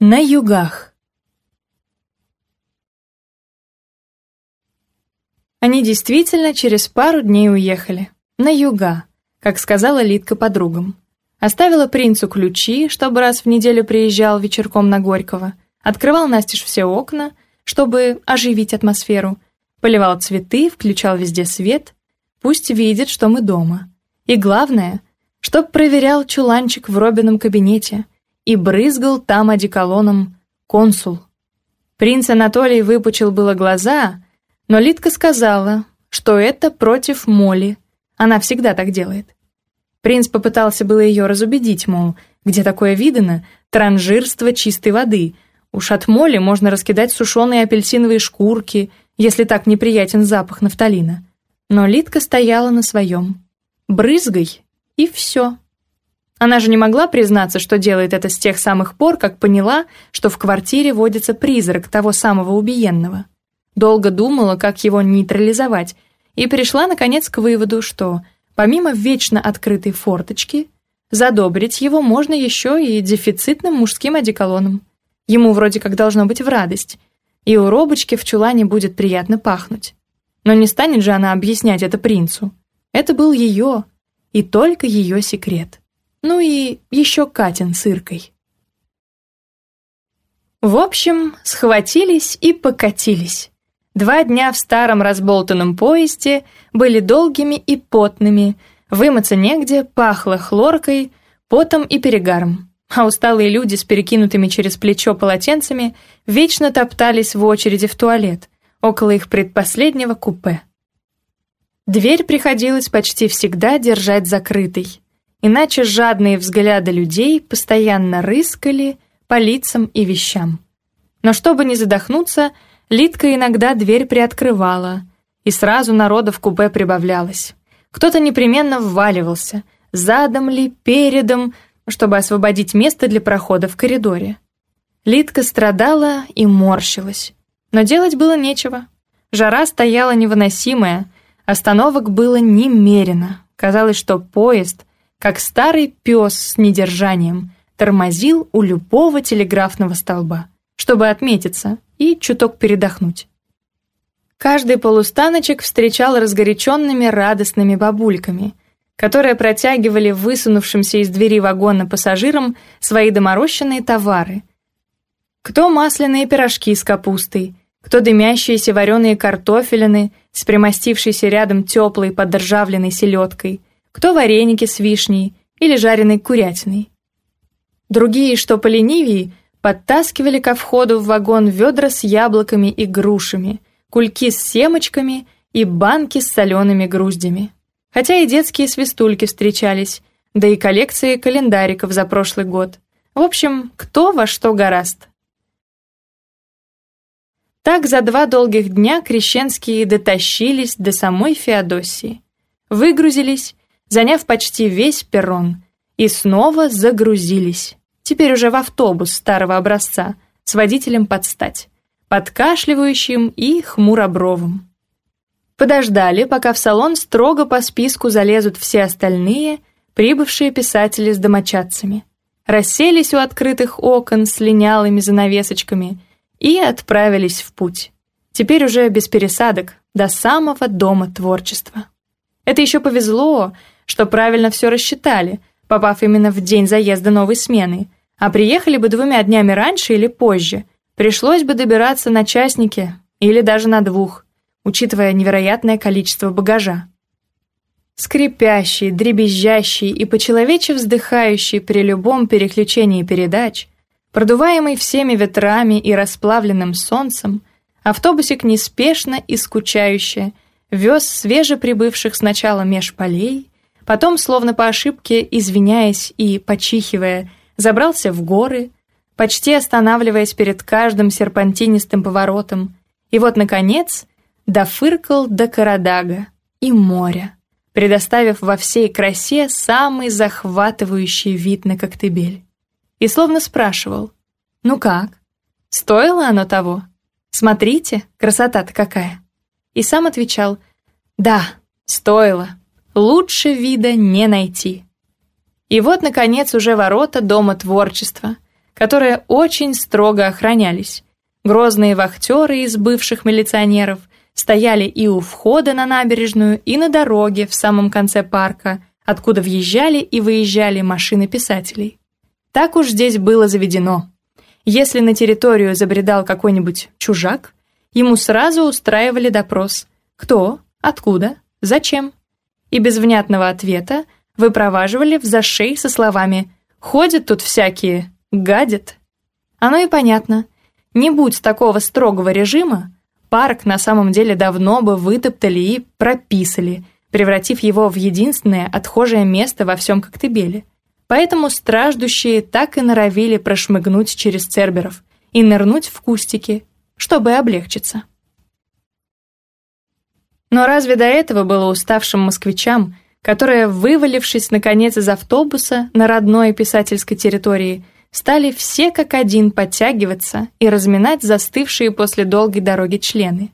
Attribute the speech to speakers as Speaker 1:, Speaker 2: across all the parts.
Speaker 1: На югах. Они действительно через пару дней уехали. На юга, как сказала Литка подругам. Оставила принцу ключи, чтобы раз в неделю приезжал вечерком на Горького, открывал настежь все окна, чтобы оживить атмосферу, поливал цветы, включал везде свет, пусть видит, что мы дома. И главное, чтоб проверял чуланчик в Робином кабинете – и брызгал тамади колонном консул. Принц Анатолий выпучил было глаза, но Литка сказала, что это против Моли. Она всегда так делает. Принц попытался было ее разубедить, мол, где такое видано, транжирство чистой воды. Уж от моли можно раскидать сушеные апельсиновые шкурки, если так неприятен запах нафталина. Но Литка стояла на своем. «Брызгай, и все». Она же не могла признаться, что делает это с тех самых пор, как поняла, что в квартире водится призрак того самого убиенного. Долго думала, как его нейтрализовать, и пришла, наконец, к выводу, что, помимо вечно открытой форточки, задобрить его можно еще и дефицитным мужским одеколоном. Ему вроде как должно быть в радость, и у робочки в чулане будет приятно пахнуть. Но не станет же она объяснять это принцу. Это был ее, и только ее секрет ну и еще Катин с Иркой. В общем, схватились и покатились. Два дня в старом разболтанном поезде были долгими и потными, вымыться негде, пахло хлоркой, потом и перегаром. А усталые люди с перекинутыми через плечо полотенцами вечно топтались в очереди в туалет, около их предпоследнего купе. Дверь приходилось почти всегда держать закрытой иначе жадные взгляды людей постоянно рыскали по лицам и вещам. Но чтобы не задохнуться, Литка иногда дверь приоткрывала, и сразу народа в купе прибавлялось. Кто-то непременно вваливался, задом ли, передом, чтобы освободить место для прохода в коридоре. Литка страдала и морщилась, но делать было нечего. Жара стояла невыносимая, остановок было немерено. Казалось, что поезд как старый пес с недержанием тормозил у любого телеграфного столба, чтобы отметиться и чуток передохнуть. Каждый полустаночек встречал разгоряченными радостными бабульками, которые протягивали высунувшимся из двери вагона пассажирам свои доморощенные товары. Кто масляные пирожки с капустой, кто дымящиеся вареные картофелины с примостившейся рядом теплой подоржавленной селедкой – кто вареники с вишней или жареной курятиной. Другие, что по подтаскивали ко входу в вагон ведра с яблоками и грушами, кульки с семечками и банки с солеными груздями. Хотя и детские свистульки встречались, да и коллекции календариков за прошлый год. В общем, кто во что гораст. Так за два долгих дня крещенские дотащились до самой Феодосии. Выгрузились, заняв почти весь перрон, и снова загрузились. Теперь уже в автобус старого образца, с водителем под стать, подкашливающим и хмуробровым. Подождали, пока в салон строго по списку залезут все остальные, прибывшие писатели с домочадцами. Расселись у открытых окон с линялыми занавесочками и отправились в путь. Теперь уже без пересадок, до самого дома творчества. Это еще повезло, что правильно все рассчитали, попав именно в день заезда новой смены, а приехали бы двумя днями раньше или позже, пришлось бы добираться на частнике или даже на двух, учитывая невероятное количество багажа. Скрипящий, дребезжащий и по-человече вздыхающий при любом переключении передач, продуваемый всеми ветрами и расплавленным солнцем, автобусик неспешно и скучающе вез свежеприбывших сначала меж полей, Потом, словно по ошибке, извиняясь и почихивая, забрался в горы, почти останавливаясь перед каждым серпантинистым поворотом. И вот, наконец, дофыркал до Карадага и моря, предоставив во всей красе самый захватывающий вид на Коктебель. И словно спрашивал, «Ну как? Стоило оно того? Смотрите, красота-то какая!» И сам отвечал, «Да, стоило» лучше вида не найти. И вот, наконец, уже ворота Дома творчества, которые очень строго охранялись. Грозные вахтеры из бывших милиционеров стояли и у входа на набережную, и на дороге в самом конце парка, откуда въезжали и выезжали машины писателей. Так уж здесь было заведено. Если на территорию забредал какой-нибудь чужак, ему сразу устраивали допрос «Кто? Откуда? Зачем?» и без внятного ответа выпроваживали в зашей со словами «Ходят тут всякие, гадят». Оно и понятно. Не будь такого строгого режима, парк на самом деле давно бы вытоптали и прописали, превратив его в единственное отхожее место во всем Коктебеле. Поэтому страждущие так и норовили прошмыгнуть через Церберов и нырнуть в кустики, чтобы облегчиться. Но разве до этого было уставшим москвичам, которые, вывалившись наконец из автобуса на родной писательской территории, стали все как один подтягиваться и разминать застывшие после долгой дороги члены.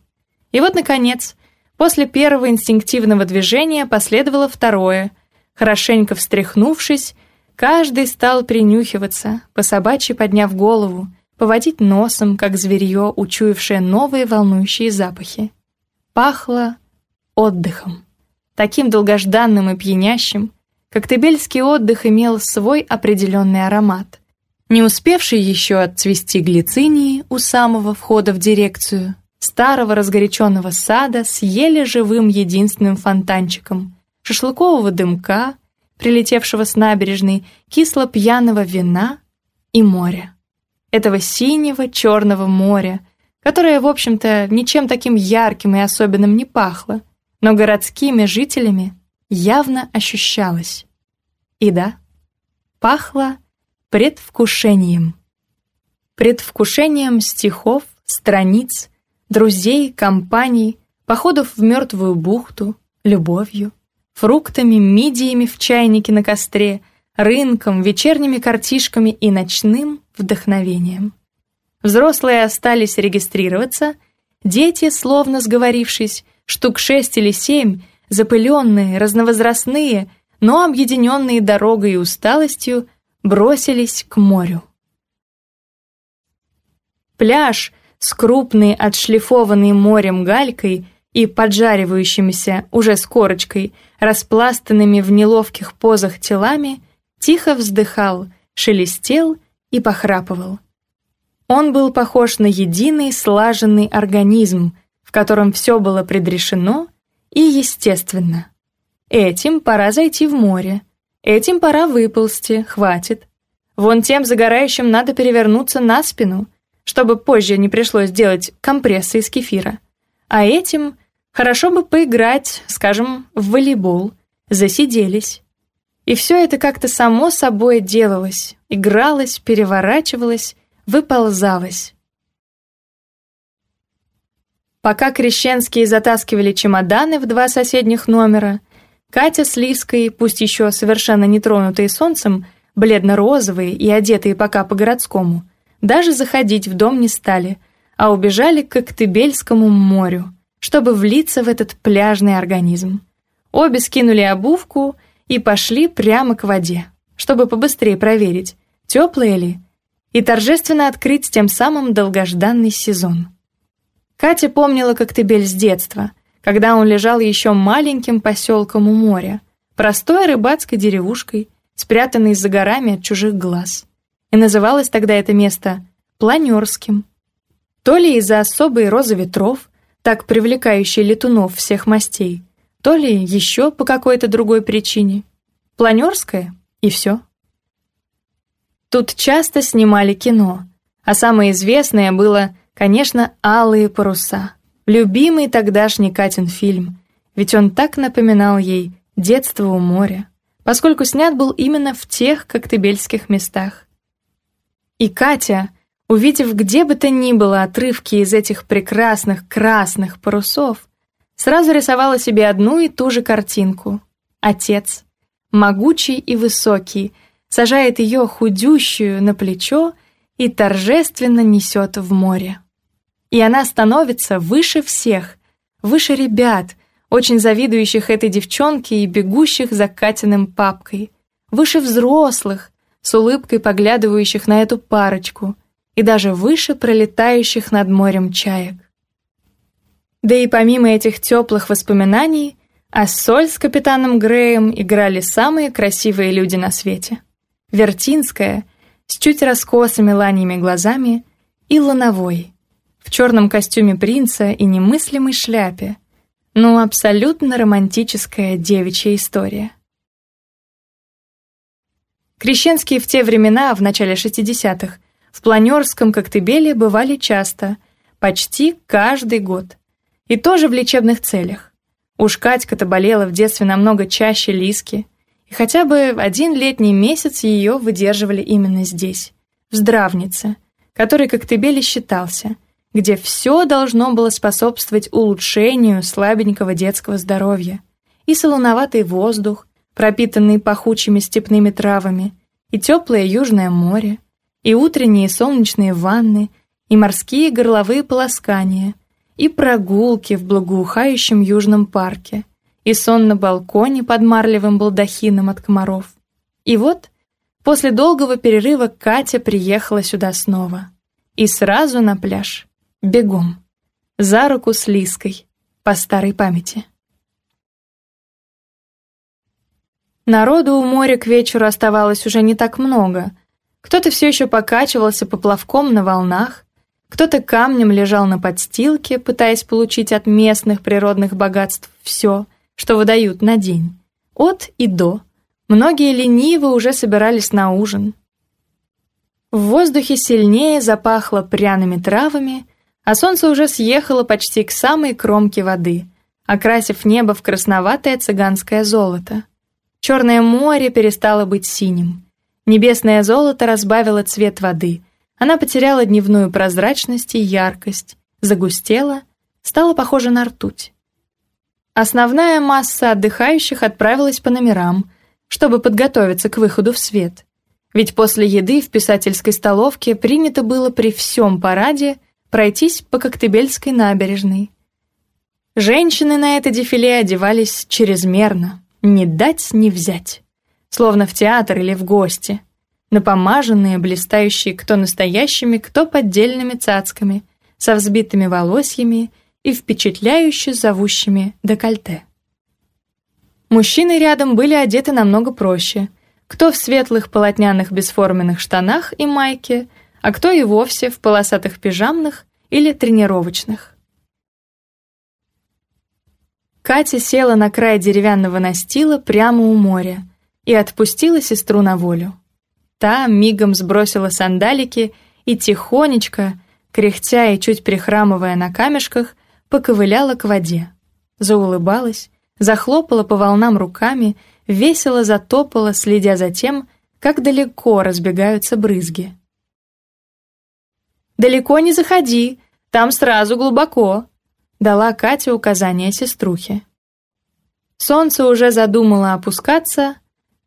Speaker 1: И вот, наконец, после первого инстинктивного движения последовало второе. Хорошенько встряхнувшись, каждый стал принюхиваться, по собачьи подняв голову, поводить носом, как зверье, учуявшее новые волнующие запахи. Пахло отдыхом. Таким долгожданным и пьянящим, коктебельский отдых имел свой определенный аромат. Не успевший еще отцвести глицинии у самого входа в дирекцию, старого разгоряченного сада съели живым единственным фонтанчиком, шашлыкового дымка, прилетевшего с набережной, кисло-пьяного вина и моря. Этого синего черного моря, которое, в общем-то, ничем таким ярким и особенным не пахло, но городскими жителями явно ощущалось. И да, пахло предвкушением. Предвкушением стихов, страниц, друзей, компаний, походов в мертвую бухту, любовью, фруктами, мидиями в чайнике на костре, рынком, вечерними картишками и ночным вдохновением. Взрослые остались регистрироваться, дети, словно сговорившись, штук шесть или семь, запыленные, разновозрастные, но объединенные дорогой и усталостью, бросились к морю. Пляж, скрупный, отшлифованный морем галькой и поджаривающимися, уже с корочкой, распластанными в неловких позах телами, тихо вздыхал, шелестел и похрапывал. Он был похож на единый слаженный организм — котором все было предрешено и естественно. Этим пора зайти в море, этим пора выползти, хватит. Вон тем загорающим надо перевернуться на спину, чтобы позже не пришлось делать компрессы из кефира. А этим хорошо бы поиграть, скажем, в волейбол, засиделись. И все это как-то само собой делалось, игралось, переворачивалось, выползалось. Пока крещенские затаскивали чемоданы в два соседних номера, Катя с Лиской, пусть еще совершенно не тронутые солнцем, бледно-розовые и одетые пока по-городскому, даже заходить в дом не стали, а убежали к Коктебельскому морю, чтобы влиться в этот пляжный организм. Обе скинули обувку и пошли прямо к воде, чтобы побыстрее проверить, теплые ли, и торжественно открыть тем самым долгожданный сезон. Катя помнила Коктебель с детства, когда он лежал еще маленьким поселком у моря, простой рыбацкой деревушкой, спрятанной за горами от чужих глаз. И называлось тогда это место «Планерским». То ли из-за особой розы ветров, так привлекающей летунов всех мастей, то ли еще по какой-то другой причине. Планерское и все. Тут часто снимали кино, а самое известное было Конечно, «Алые паруса». Любимый тогдашний Катин фильм. Ведь он так напоминал ей детство у моря, поскольку снят был именно в тех коктебельских местах. И Катя, увидев где бы то ни было отрывки из этих прекрасных красных парусов, сразу рисовала себе одну и ту же картинку. Отец, могучий и высокий, сажает ее худющую на плечо и торжественно несет в море и она становится выше всех, выше ребят, очень завидующих этой девчонке и бегущих за Катиным папкой, выше взрослых, с улыбкой поглядывающих на эту парочку, и даже выше пролетающих над морем чаек. Да и помимо этих теплых воспоминаний, а соль с капитаном Греем играли самые красивые люди на свете. Вертинская, с чуть раскосыми ланьями глазами, и Лановой, в черном костюме принца и немыслимой шляпе. Ну, абсолютно романтическая девичья история. Крещенские в те времена, в начале 60-х, в планерском Коктебеле бывали часто, почти каждый год. И тоже в лечебных целях. Уж Катька-то болела в детстве намного чаще Лиски, и хотя бы один летний месяц ее выдерживали именно здесь, в Здравнице, который Коктебеле считался – где все должно было способствовать улучшению слабенького детского здоровья. И солоноватый воздух, пропитанный пахучими степными травами, и теплое южное море, и утренние солнечные ванны, и морские горловые полоскания, и прогулки в благоухающем южном парке, и сон на балконе под марлевым балдахином от комаров. И вот, после долгого перерыва Катя приехала сюда снова. И сразу на пляж. Бегом. За руку с Лиской. По старой памяти. Народу у моря к вечеру оставалось уже не так много. Кто-то все еще покачивался поплавком на волнах, кто-то камнем лежал на подстилке, пытаясь получить от местных природных богатств все, что выдают на день. От и до. Многие лениво уже собирались на ужин. В воздухе сильнее запахло пряными травами, а А Солнце уже съехало почти к самой кромке воды, окрасив небо в красноватое цыганское золото. Черное море перестало быть синим. Небесное золото разбавило цвет воды. Она потеряла дневную прозрачность и яркость, загустела, стала похожа на ртуть. Основная масса отдыхающих отправилась по номерам, чтобы подготовиться к выходу в свет. Ведь после еды в писательской столовке принято было при всем параде пройтись по Коктебельской набережной. Женщины на это дефиле одевались чрезмерно, не дать не взять, словно в театр или в гости, напомаженные, блистающие кто настоящими, кто поддельными цацками, со взбитыми волосьями и впечатляюще зовущими декольте. Мужчины рядом были одеты намного проще, кто в светлых полотняных бесформенных штанах и майке – а кто и вовсе в полосатых пижамных или тренировочных. Катя села на край деревянного настила прямо у моря и отпустила сестру на волю. Та мигом сбросила сандалики и тихонечко, кряхтя и чуть прихрамывая на камешках, поковыляла к воде. Заулыбалась, захлопала по волнам руками, весело затопала, следя за тем, как далеко разбегаются брызги далеко не заходи, там сразу глубоко», — дала Катя указание сеструхе. Солнце уже задумало опускаться,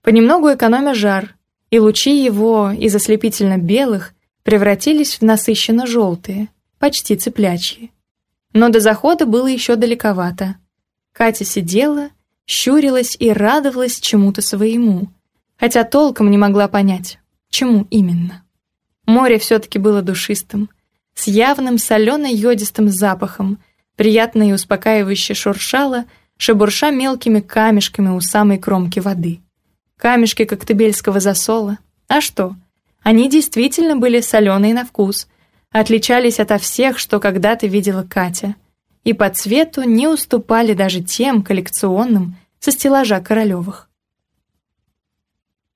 Speaker 1: понемногу экономя жар, и лучи его из ослепительно белых превратились в насыщенно желтые, почти цыплячьи. Но до захода было еще далековато. Катя сидела, щурилась и радовалась чему-то своему, хотя толком не могла понять, чему именно. Море все-таки было душистым, с явным солено-йодистым запахом, приятно и успокаивающе шуршало, шебурша мелкими камешками у самой кромки воды. Камешки коктебельского засола. А что? Они действительно были соленые на вкус, отличались ото всех, что когда-то видела Катя, и по цвету не уступали даже тем коллекционным со стеллажа Королевых.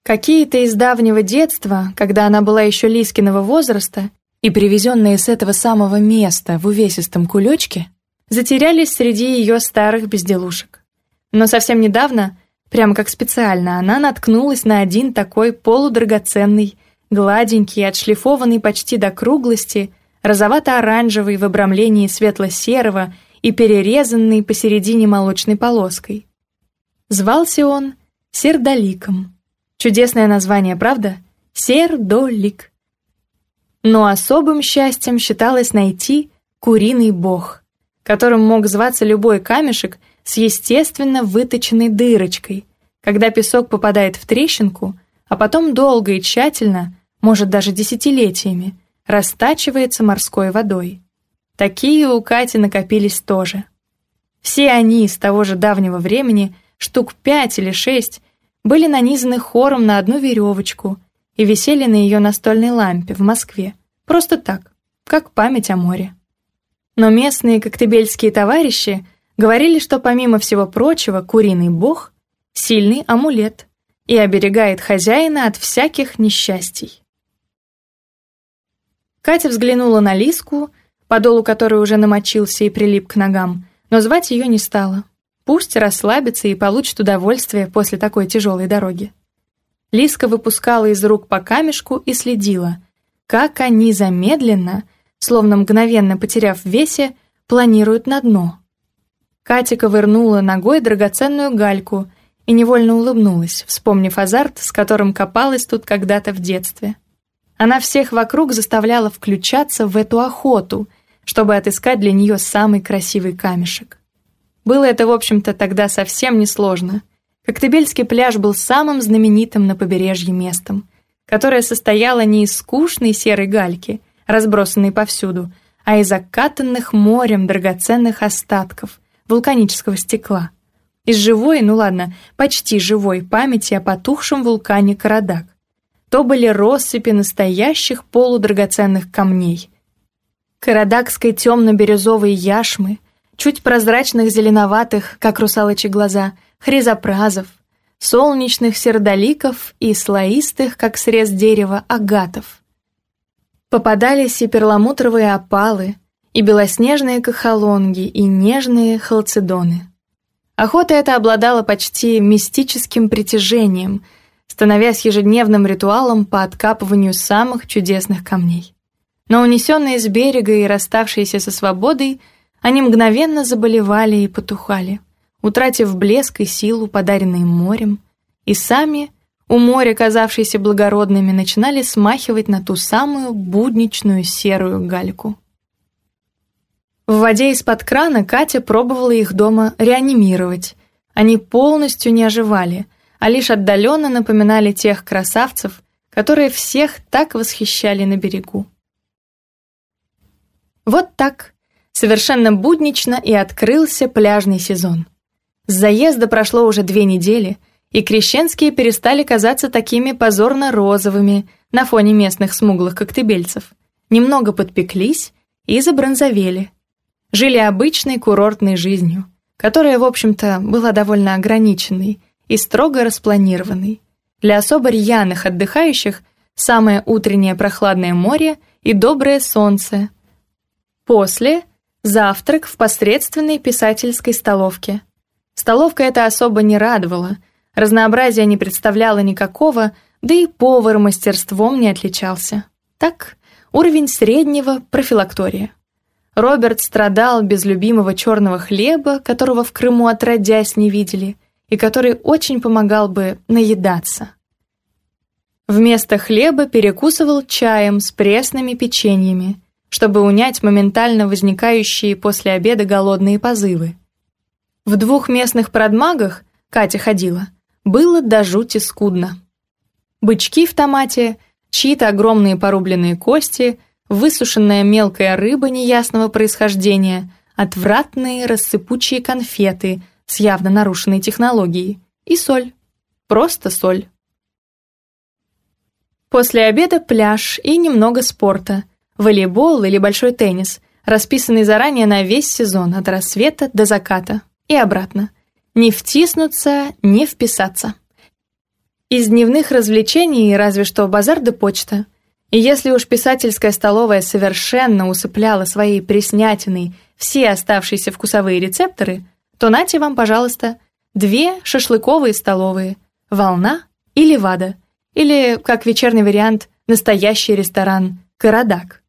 Speaker 1: Какие-то из давнего детства, когда она была еще Лискиного возраста и привезенные с этого самого места в увесистом кулечке, затерялись среди ее старых безделушек. Но совсем недавно, прямо как специально, она наткнулась на один такой полудрагоценный, гладенький, отшлифованный почти до круглости, розовато-оранжевый в обрамлении светло-серого и перерезанный посередине молочной полоской. Звался он Сердоликом. Чудесное название, правда? Сердолик. Но особым счастьем считалось найти куриный бог, которым мог зваться любой камешек с естественно выточенной дырочкой, когда песок попадает в трещинку, а потом долго и тщательно, может даже десятилетиями, растачивается морской водой. Такие у Кати накопились тоже. Все они из того же давнего времени, штук пять или шесть, были нанизаны хором на одну веревочку и висели на ее настольной лампе в Москве, просто так, как память о море. Но местные коктебельские товарищи говорили, что помимо всего прочего куриный бог — сильный амулет и оберегает хозяина от всяких несчастий. Катя взглянула на Лиску, подолу которой уже намочился и прилип к ногам, но звать ее не стала. Пусть расслабится и получит удовольствие после такой тяжелой дороги. Лиска выпускала из рук по камешку и следила, как они замедленно, словно мгновенно потеряв в весе, планируют на дно. Катя ковырнула ногой драгоценную гальку и невольно улыбнулась, вспомнив азарт, с которым копалась тут когда-то в детстве. Она всех вокруг заставляла включаться в эту охоту, чтобы отыскать для нее самый красивый камешек. Было это, в общем-то, тогда совсем несложно. Коктебельский пляж был самым знаменитым на побережье местом, которое состояло не из скучной серой гальки, разбросанной повсюду, а из окатанных морем драгоценных остатков вулканического стекла, из живой, ну ладно, почти живой памяти о потухшем вулкане Карадак. То были россыпи настоящих полудрагоценных камней. Карадакской темно-бирюзовой яшмы — чуть прозрачных зеленоватых, как русалочи глаза, хризопразов, солнечных сердоликов и слоистых, как срез дерева, агатов. Попадались и перламутровые опалы, и белоснежные кахалонги, и нежные халцедоны. Охота эта обладала почти мистическим притяжением, становясь ежедневным ритуалом по откапыванию самых чудесных камней. Но унесенные с берега и расставшиеся со свободой – они мгновенно заболевали и потухали, утратив блеск и силу, подаренные морем, и сами, у моря казавшиеся благородными, начинали смахивать на ту самую будничную серую гальку. В воде из-под крана Катя пробовала их дома реанимировать. Они полностью не оживали, а лишь отдаленно напоминали тех красавцев, которые всех так восхищали на берегу. Вот так совершенно буднично и открылся пляжный сезон. С заезда прошло уже две недели, и крещенские перестали казаться такими позорно розовыми на фоне местных смуглых коктебельцев. Немного подпеклись и забронзовели. Жили обычной курортной жизнью, которая, в общем-то, была довольно ограниченной и строго распланированной. Для особо рьяных отдыхающих самое утреннее прохладное море и доброе солнце. После – Завтрак в посредственной писательской столовке. Столовка эта особо не радовала, разнообразия не представляла никакого, да и повар мастерством не отличался. Так, уровень среднего профилактория. Роберт страдал без любимого черного хлеба, которого в Крыму отродясь не видели, и который очень помогал бы наедаться. Вместо хлеба перекусывал чаем с пресными печеньями – чтобы унять моментально возникающие после обеда голодные позывы. В двух местных продмагах Катя ходила, было до жути скудно. Бычки в томате, чьи-то огромные порубленные кости, высушенная мелкая рыба неясного происхождения, отвратные рассыпучие конфеты с явно нарушенной технологией и соль. Просто соль. После обеда пляж и немного спорта – волейбол или большой теннис, расписанный заранее на весь сезон от рассвета до заката и обратно. Не втиснуться, не вписаться. Из дневных развлечений разве что базар да почта. И если уж писательская столовая совершенно усыпляла своей преснятиной все оставшиеся вкусовые рецепторы, то нате вам, пожалуйста, две шашлыковые столовые «Волна» или Вада или, как вечерний вариант, настоящий ресторан Карадак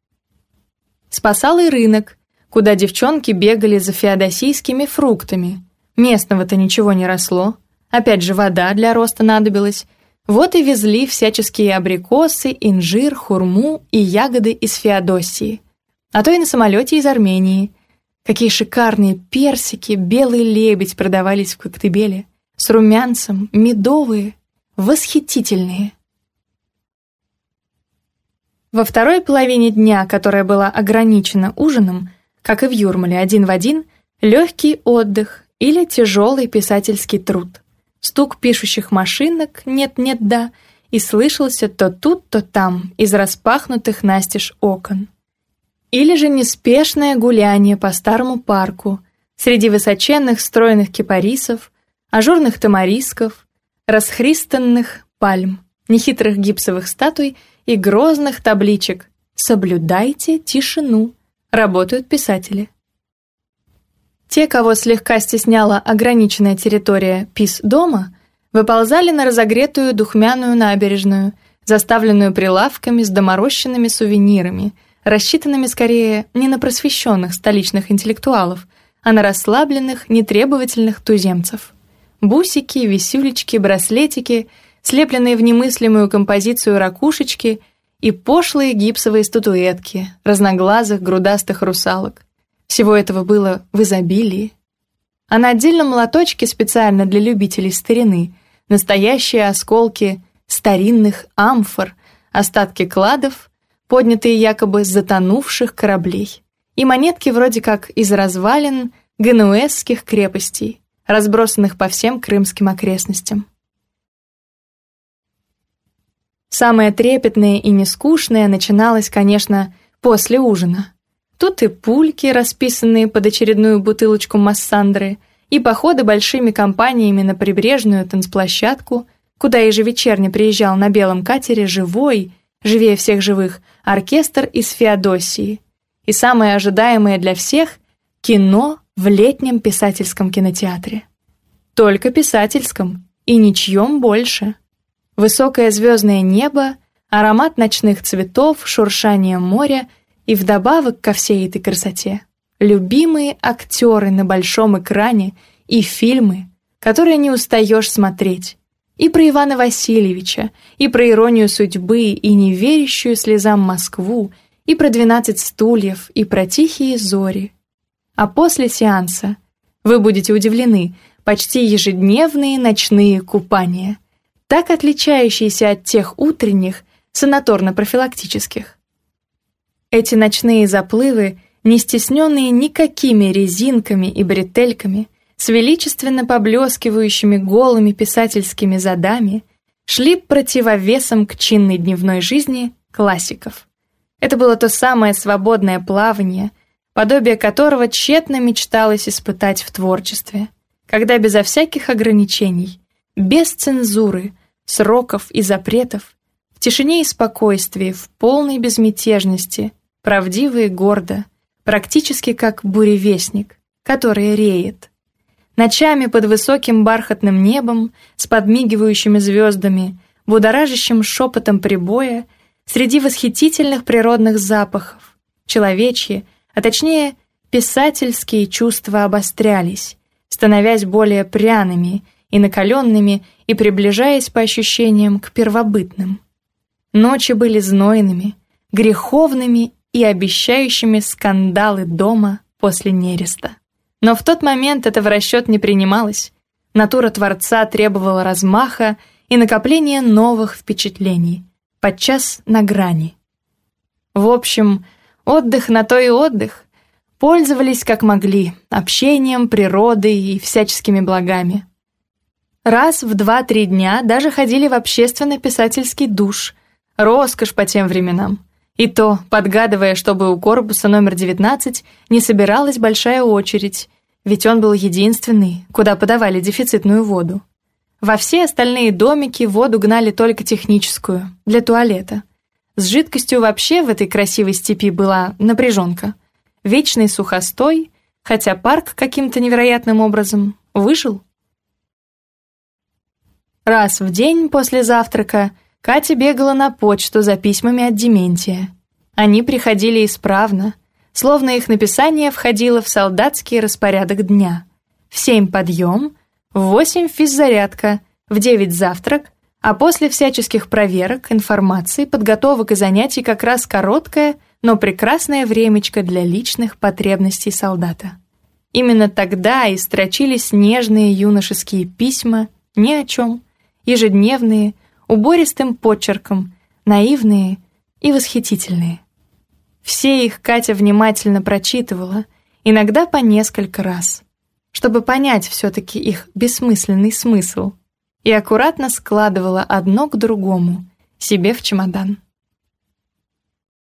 Speaker 1: спасал и рынок, куда девчонки бегали за феодосийскими фруктами. Местного-то ничего не росло. Опять же, вода для роста надобилась. Вот и везли всяческие абрикосы, инжир, хурму и ягоды из Феодосии. А то и на самолете из Армении. Какие шикарные персики, белый лебедь продавались в Коктебеле. С румянцем, медовые, восхитительные. Во второй половине дня, которая была ограничена ужином, как и в Юрмале один в один, легкий отдых или тяжелый писательский труд. Стук пишущих машинок «нет-нет, да» и слышался то тут, то там, из распахнутых настежь окон. Или же неспешное гуляние по старому парку среди высоченных стройных кипарисов, ажурных тамарисков, расхристанных пальм, нехитрых гипсовых статуй — и грозных табличек «Соблюдайте тишину», работают писатели. Те, кого слегка стесняла ограниченная территория пис-дома, выползали на разогретую духмяную набережную, заставленную прилавками с доморощенными сувенирами, рассчитанными скорее не на просвещенных столичных интеллектуалов, а на расслабленных, нетребовательных туземцев. Бусики, висюлечки, браслетики — слепленные в немыслимую композицию ракушечки и пошлые гипсовые статуэтки разноглазых грудастых русалок. Всего этого было в изобилии. А на отдельном молоточке специально для любителей старины настоящие осколки старинных амфор, остатки кладов, поднятые якобы с затонувших кораблей, и монетки вроде как из развалин генуэзских крепостей, разбросанных по всем крымским окрестностям. Самое трепетное и нескучное начиналось, конечно, после ужина. Тут и пульки, расписанные под очередную бутылочку массандры, и походы большими компаниями на прибрежную танцплощадку, куда ежевечерне приезжал на белом катере живой, живее всех живых, оркестр из Феодосии. И самое ожидаемое для всех — кино в летнем писательском кинотеатре. Только писательском, и ничьем больше — Высокое звездное небо, аромат ночных цветов, шуршание моря и вдобавок ко всей этой красоте любимые актеры на большом экране и фильмы, которые не устаешь смотреть. И про Ивана Васильевича, и про иронию судьбы, и неверящую слезам Москву, и про «Двенадцать стульев», и про «Тихие зори». А после сеанса, вы будете удивлены, почти ежедневные ночные купания – так отличающиеся от тех утренних, санаторно-профилактических. Эти ночные заплывы, не стесненные никакими резинками и бретельками, с величественно поблескивающими голыми писательскими задами, шли противовесом к чинной дневной жизни классиков. Это было то самое свободное плавание, подобие которого тщетно мечталось испытать в творчестве, когда безо всяких ограничений – без цензуры, сроков и запретов, в тишине и спокойствии, в полной безмятежности, правдиво и гордо, практически как буревестник, который реет. Ночами под высоким бархатным небом, с подмигивающими звездами, будоражащим шепотом прибоя, среди восхитительных природных запахов, человечьи, а точнее, писательские чувства обострялись, становясь более пряными, и накаленными, и приближаясь по ощущениям к первобытным. Ночи были знойными, греховными и обещающими скандалы дома после нереста. Но в тот момент это в расчет не принималось. Натура Творца требовала размаха и накопления новых впечатлений, подчас на грани. В общем, отдых на то и отдых. Пользовались как могли, общением, природой и всяческими благами. Раз в 2-3 дня даже ходили в общественный писательский душ. Роскошь по тем временам. И то, подгадывая, чтобы у корпуса номер 19 не собиралась большая очередь, ведь он был единственный, куда подавали дефицитную воду. Во все остальные домики воду гнали только техническую, для туалета. С жидкостью вообще в этой красивой степи была напряженка. Вечный сухостой, хотя парк каким-то невероятным образом выжил. Раз в день после завтрака Катя бегала на почту за письмами от Дементия. Они приходили исправно, словно их написание входило в солдатский распорядок дня. В семь подъем, в восемь физзарядка, в девять завтрак, а после всяческих проверок, информации, подготовок и занятий как раз короткое, но прекрасное времечко для личных потребностей солдата. Именно тогда и строчились нежные юношеские письма ни о чем – ежедневные, убористым почерком, наивные и восхитительные. Все их Катя внимательно прочитывала, иногда по несколько раз, чтобы понять все-таки их бессмысленный смысл, и аккуратно складывала одно к другому, себе в чемодан.